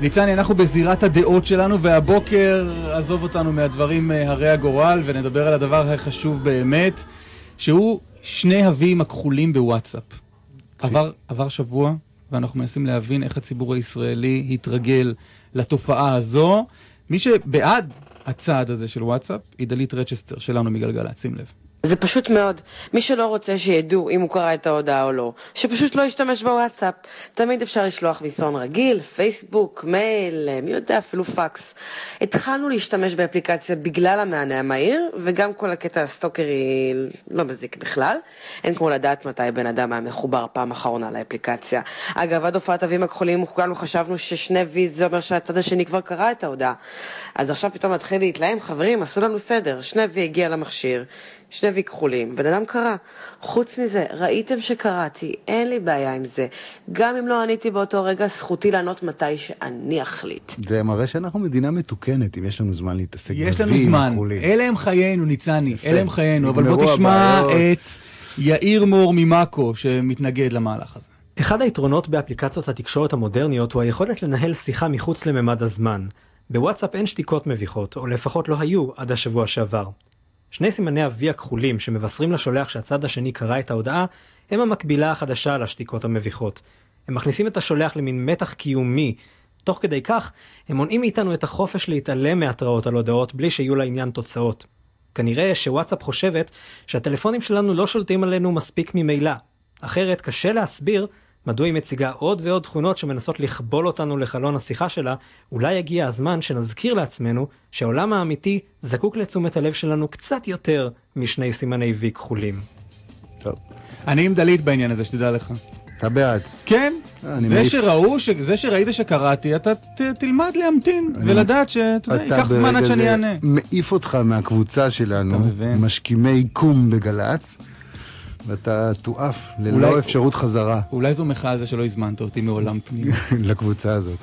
ניצני, אנחנו בזירת הדעות שלנו, והבוקר עזוב אותנו מהדברים אה, הרי הגורל, ונדבר על הדבר החשוב באמת, שהוא שני הוויים הכחולים בוואטסאפ. עבר, עבר שבוע, ואנחנו מנסים להבין איך הציבור הישראלי התרגל לתופעה הזו. מי שבעד הצעד הזה של וואטסאפ, היא דלית רצ'סטר שלנו מגלגלצ, שים לב. זה פשוט מאוד. מי שלא רוצה שידעו אם הוא קרא את ההודעה או לא, שפשוט לא ישתמש בוואטסאפ. תמיד אפשר לשלוח מסרון רגיל, פייסבוק, מייל, מי יודע, אפילו פקס. התחלנו להשתמש באפליקציה בגלל המענה המהיר, וגם כל הקטע הסטוקרי לא מזיק בכלל. אין כמו לדעת מתי בן אדם היה מחובר פעם אחרונה לאפליקציה. אגב, עד הופעת אבים הכחולים, כולנו חשבנו ששני וי זה אומר שהצד השני כבר קרא את ההודעה. אז עכשיו פתאום מתחיל להתלהם, חברים, עשו לנו סדר. שני וי הגיע למכשיר. שני וי כחולים, בן אדם קרא. חוץ מזה, ראיתם שקראתי, אין לי בעיה עם זה. גם אם לא עניתי באותו רגע, זכותי לענות מתי שאני אחליט. זה מראה שאנחנו מדינה מתוקנת, אם יש לנו זמן להתעסק יש לנו בווים זמן. הכחולים. אלה הם חיינו, ניצני. יפה. אלה הם חיינו. אבל בוא תשמע הבעיות. את יאיר מור ממאקו, שמתנגד למהלך הזה. אחד היתרונות באפליקציות התקשורת המודרניות הוא היכולת לנהל שיחה מחוץ לממד הזמן. בוואטסאפ אין שתיקות מביכות, או לפחות לא היו עד השבוע שעבר. שני סימני ה-V הכחולים שמבשרים לשולח שהצד השני קרא את ההודעה, הם המקבילה החדשה לשתיקות המביכות. הם מכניסים את השולח למין מתח קיומי. תוך כדי כך, הם מונעים מאיתנו את החופש להתעלם מהתראות על הודעות בלי שיהיו לעניין תוצאות. כנראה שוואטסאפ חושבת שהטלפונים שלנו לא שולטים עלינו מספיק ממילא. אחרת קשה להסביר מדוע היא מציגה עוד ועוד תכונות שמנסות לכבול אותנו לחלון השיחה שלה, אולי הגיע הזמן שנזכיר לעצמנו שהעולם האמיתי זקוק לתשומת הלב שלנו קצת יותר משני סימני וי כחולים. טוב, אני עם דלית בעניין הזה, שתדע לך. אתה בעד. כן, אני זה מעיף- שראו, ש- זה שראית שקראתי, אתה ת- תלמד להמתין אני- ולדעת שאתה יודע, ייקח זמן עד שאני אענה. מעיף אותך מהקבוצה שלנו. משכימי קום בגל"צ, ואתה תועף ללא אולי- אפשרות חזרה אולי זו מחאה על זה שלא הזמנת אותי מעולם פנים. לקבוצה הזאת.